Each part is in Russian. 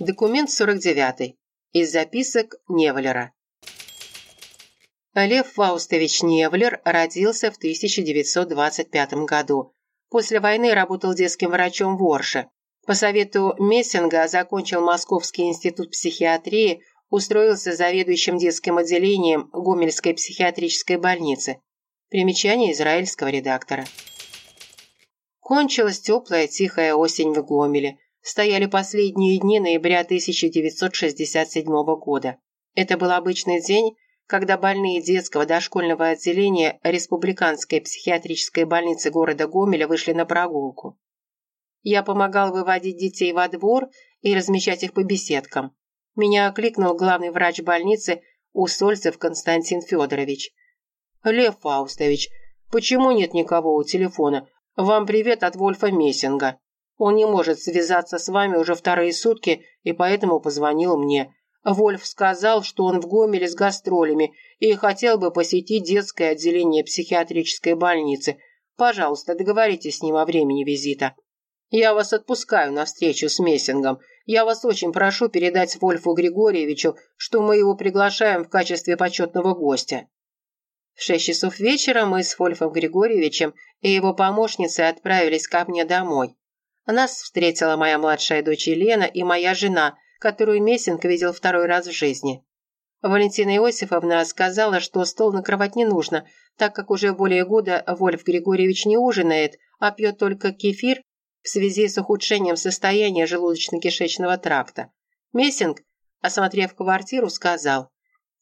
Документ 49. Из записок Невлера. Лев Фаустович Невлер родился в 1925 году. После войны работал детским врачом в Орше. По совету Мессинга закончил Московский институт психиатрии, устроился заведующим детским отделением Гомельской психиатрической больницы. Примечание израильского редактора. Кончилась теплая тихая осень в Гомеле стояли последние дни ноября 1967 года. Это был обычный день, когда больные детского дошкольного отделения Республиканской психиатрической больницы города Гомеля вышли на прогулку. Я помогал выводить детей во двор и размещать их по беседкам. Меня окликнул главный врач больницы Усольцев Константин Федорович. «Лев Фаустович, почему нет никого у телефона? Вам привет от Вольфа Мессинга». Он не может связаться с вами уже вторые сутки, и поэтому позвонил мне. Вольф сказал, что он в Гомеле с гастролями и хотел бы посетить детское отделение психиатрической больницы. Пожалуйста, договоритесь с ним о времени визита. Я вас отпускаю на встречу с Мессингом. Я вас очень прошу передать Вольфу Григорьевичу, что мы его приглашаем в качестве почетного гостя. В шесть часов вечера мы с Вольфом Григорьевичем и его помощницей отправились ко мне домой. Нас встретила моя младшая дочь Елена и моя жена, которую Мессинг видел второй раз в жизни. Валентина Иосифовна сказала, что стол накрывать не нужно, так как уже более года Вольф Григорьевич не ужинает, а пьет только кефир в связи с ухудшением состояния желудочно-кишечного тракта. Мессинг, осмотрев квартиру, сказал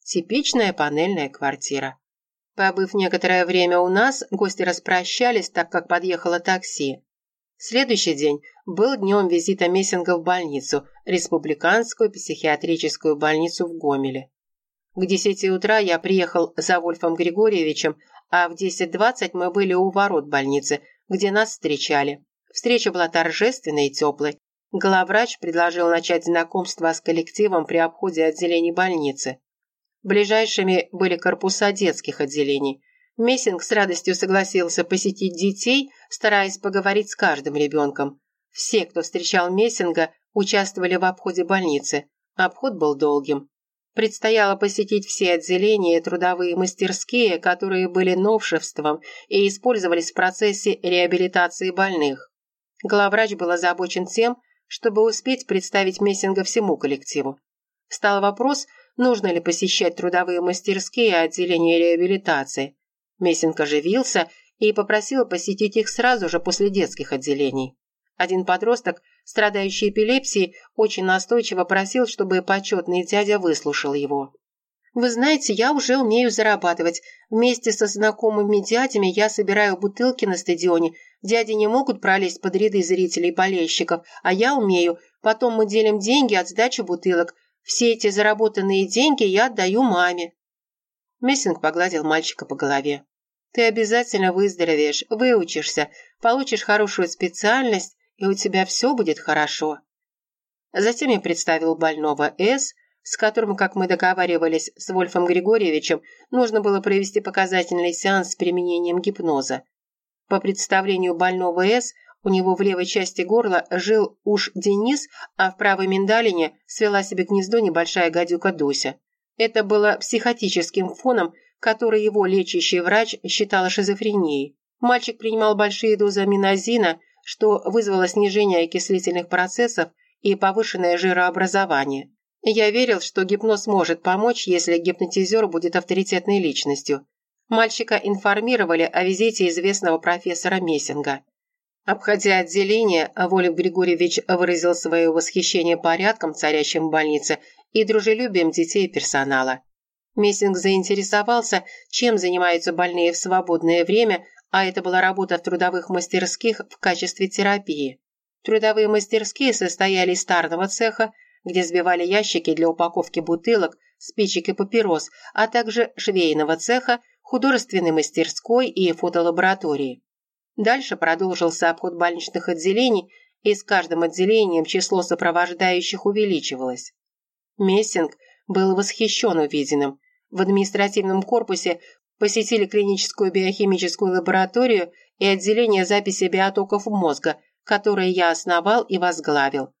«Типичная панельная квартира». Побыв некоторое время у нас, гости распрощались, так как подъехало такси. Следующий день был днем визита Мессинга в больницу, республиканскую психиатрическую больницу в Гомеле. К 10 утра я приехал за Вольфом Григорьевичем, а в 10.20 мы были у ворот больницы, где нас встречали. Встреча была торжественной и теплой. Главврач предложил начать знакомство с коллективом при обходе отделений больницы. Ближайшими были корпуса детских отделений. Мессинг с радостью согласился посетить детей, стараясь поговорить с каждым ребенком. Все, кто встречал Мессинга, участвовали в обходе больницы. Обход был долгим. Предстояло посетить все отделения и трудовые мастерские, которые были новшеством и использовались в процессе реабилитации больных. Главврач был озабочен тем, чтобы успеть представить Мессинга всему коллективу. Стал вопрос, нужно ли посещать трудовые мастерские и отделения реабилитации. Мессинг оживился и попросил посетить их сразу же после детских отделений. Один подросток, страдающий эпилепсией, очень настойчиво просил, чтобы почетный дядя выслушал его. «Вы знаете, я уже умею зарабатывать. Вместе со знакомыми дядями я собираю бутылки на стадионе. Дяди не могут пролезть под ряды зрителей и болельщиков, а я умею. Потом мы делим деньги от сдачи бутылок. Все эти заработанные деньги я отдаю маме». Мессинг погладил мальчика по голове. Ты обязательно выздоровеешь, выучишься, получишь хорошую специальность, и у тебя все будет хорошо. Затем я представил больного С, с которым, как мы договаривались с Вольфом Григорьевичем, нужно было провести показательный сеанс с применением гипноза. По представлению больного С, у него в левой части горла жил уж Денис, а в правой миндалине свела себе гнездо небольшая гадюка Дуся. Это было психотическим фоном, который его лечащий врач считал шизофренией. Мальчик принимал большие дозы аминозина, что вызвало снижение окислительных процессов и повышенное жирообразование. Я верил, что гипноз может помочь, если гипнотизер будет авторитетной личностью. Мальчика информировали о визите известного профессора Мессинга. Обходя отделение, Волев Григорьевич выразил свое восхищение порядком, царящим в больнице, и дружелюбием детей и персонала. Мессинг заинтересовался, чем занимаются больные в свободное время, а это была работа в трудовых мастерских в качестве терапии. Трудовые мастерские состояли из старного цеха, где сбивали ящики для упаковки бутылок, спичек и папирос, а также швейного цеха, художественной мастерской и фотолаборатории. Дальше продолжился обход больничных отделений, и с каждым отделением число сопровождающих увеличивалось. Мессинг был восхищен увиденным. В административном корпусе посетили клиническую биохимическую лабораторию и отделение записи биотоков мозга, которое я основал и возглавил.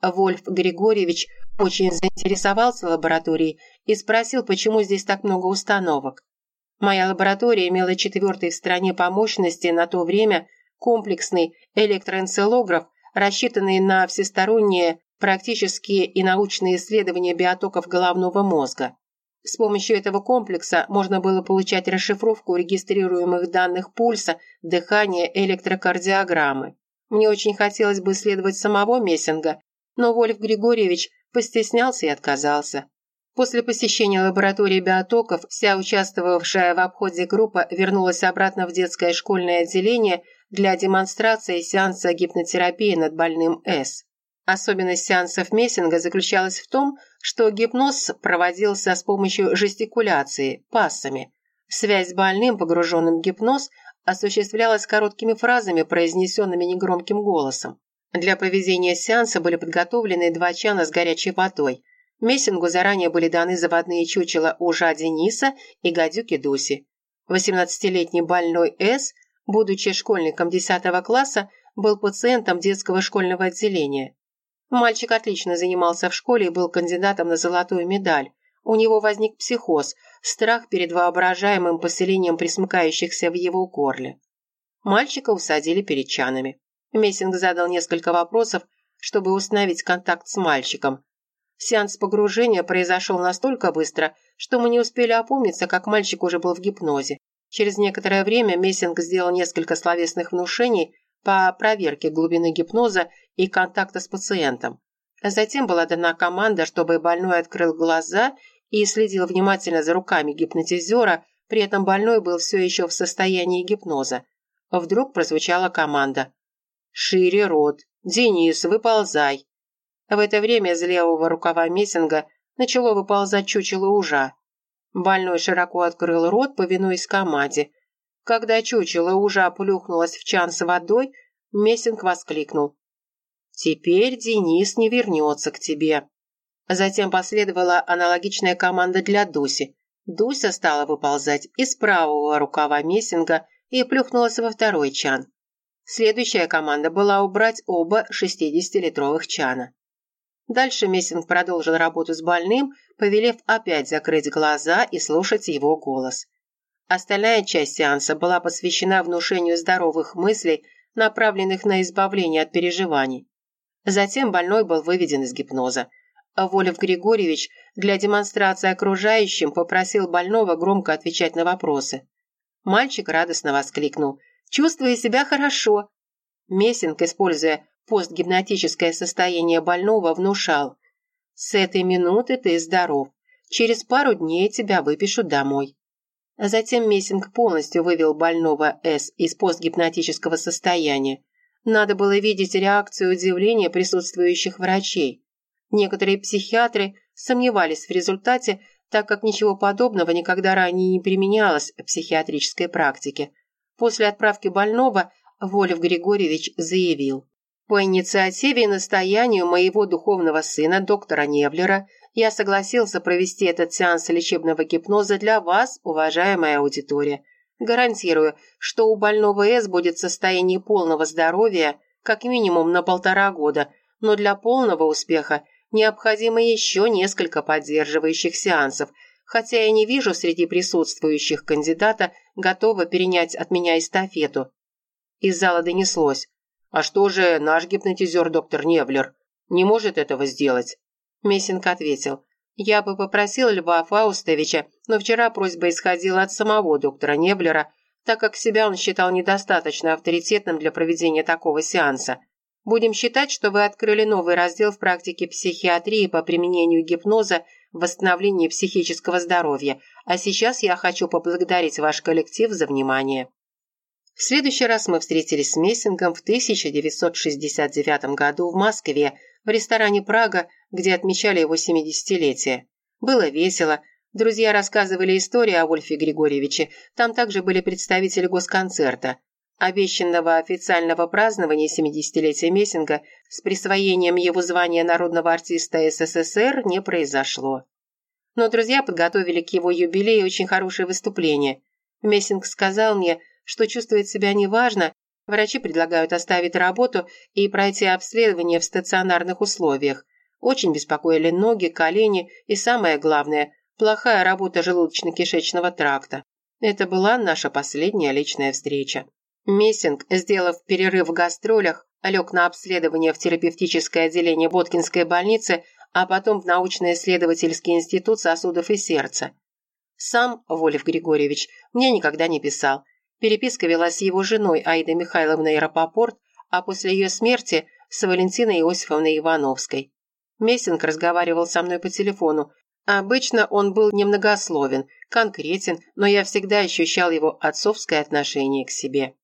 Вольф Григорьевич очень заинтересовался лабораторией и спросил, почему здесь так много установок. Моя лаборатория имела четвертый в стране по мощности на то время комплексный электроэнцелограф, рассчитанный на всесторонние практические и научные исследования биотоков головного мозга. С помощью этого комплекса можно было получать расшифровку регистрируемых данных пульса, дыхания, электрокардиограммы. Мне очень хотелось бы исследовать самого Мессинга, но Вольф Григорьевич постеснялся и отказался. После посещения лаборатории биотоков вся участвовавшая в обходе группа вернулась обратно в детское школьное отделение для демонстрации сеанса гипнотерапии над больным С. Особенность сеансов Мессинга заключалась в том, что гипноз проводился с помощью жестикуляции, пассами. Связь с больным, погруженным в гипноз, осуществлялась короткими фразами, произнесенными негромким голосом. Для проведения сеанса были подготовлены два чана с горячей водой. Мессингу заранее были даны заводные чучела ужа Дениса и гадюки Дуси. 18-летний больной С, будучи школьником 10 класса, был пациентом детского школьного отделения. Мальчик отлично занимался в школе и был кандидатом на золотую медаль. У него возник психоз, страх перед воображаемым поселением присмыкающихся в его горле. Мальчика усадили перед чанами. Мессинг задал несколько вопросов, чтобы установить контакт с мальчиком. Сеанс погружения произошел настолько быстро, что мы не успели опомниться, как мальчик уже был в гипнозе. Через некоторое время Мессинг сделал несколько словесных внушений по проверке глубины гипноза и контакта с пациентом. Затем была дана команда, чтобы больной открыл глаза и следил внимательно за руками гипнотизера, при этом больной был все еще в состоянии гипноза. Вдруг прозвучала команда «Шире рот! Денис, выползай!» В это время из левого рукава Мессинга начало выползать чучело ужа. Больной широко открыл рот, повинуясь команде. Когда чучело ужа плюхнулось в чан с водой, Мессинг воскликнул. «Теперь Денис не вернется к тебе». Затем последовала аналогичная команда для Дуси. Дуся стала выползать из правого рукава Мессинга и плюхнулась во второй чан. Следующая команда была убрать оба 60-литровых чана. Дальше Мессинг продолжил работу с больным, повелев опять закрыть глаза и слушать его голос. Остальная часть сеанса была посвящена внушению здоровых мыслей, направленных на избавление от переживаний. Затем больной был выведен из гипноза. Волев Григорьевич для демонстрации окружающим попросил больного громко отвечать на вопросы. Мальчик радостно воскликнул – чувствуя себя хорошо. Мессинг, используя постгипнотическое состояние больного, внушал. «С этой минуты ты здоров. Через пару дней тебя выпишут домой». Затем Мессинг полностью вывел больного С из постгипнотического состояния. Надо было видеть реакцию удивления присутствующих врачей. Некоторые психиатры сомневались в результате, так как ничего подобного никогда ранее не применялось в психиатрической практике. После отправки больного Волев Григорьевич заявил. По инициативе и настоянию моего духовного сына, доктора Невлера, я согласился провести этот сеанс лечебного гипноза для вас, уважаемая аудитория. Гарантирую, что у больного С будет состояние полного здоровья как минимум на полтора года, но для полного успеха необходимо еще несколько поддерживающих сеансов – хотя я не вижу среди присутствующих кандидата, готова перенять от меня эстафету. Из зала донеслось. «А что же наш гипнотизер доктор Невлер? Не может этого сделать?» Мессинг ответил. «Я бы попросил Льва Фаустовича, но вчера просьба исходила от самого доктора Невлера, так как себя он считал недостаточно авторитетным для проведения такого сеанса. Будем считать, что вы открыли новый раздел в практике психиатрии по применению гипноза восстановлении психического здоровья, а сейчас я хочу поблагодарить ваш коллектив за внимание. В следующий раз мы встретились с Мессингом в 1969 году в Москве, в ресторане «Прага», где отмечали его 70-летие. Было весело. Друзья рассказывали истории о Вольфе Григорьевиче. Там также были представители госконцерта. Обещанного официального празднования 70-летия Мессинга с присвоением его звания народного артиста СССР не произошло. Но друзья подготовили к его юбилею очень хорошее выступление. Мессинг сказал мне, что чувствует себя неважно Врачи предлагают оставить работу и пройти обследование в стационарных условиях. Очень беспокоили ноги, колени и, самое главное, плохая работа желудочно-кишечного тракта. Это была наша последняя личная встреча. Мессинг, сделав перерыв в гастролях, лег на обследование в терапевтическое отделение Боткинской больницы, а потом в научно-исследовательский институт сосудов и сердца. Сам Волев Григорьевич мне никогда не писал. Переписка велась с его женой Аидой Михайловной Рапопорт, а после ее смерти с Валентиной Иосифовной Ивановской. Мессинг разговаривал со мной по телефону, Обычно он был немногословен, конкретен, но я всегда ощущал его отцовское отношение к себе.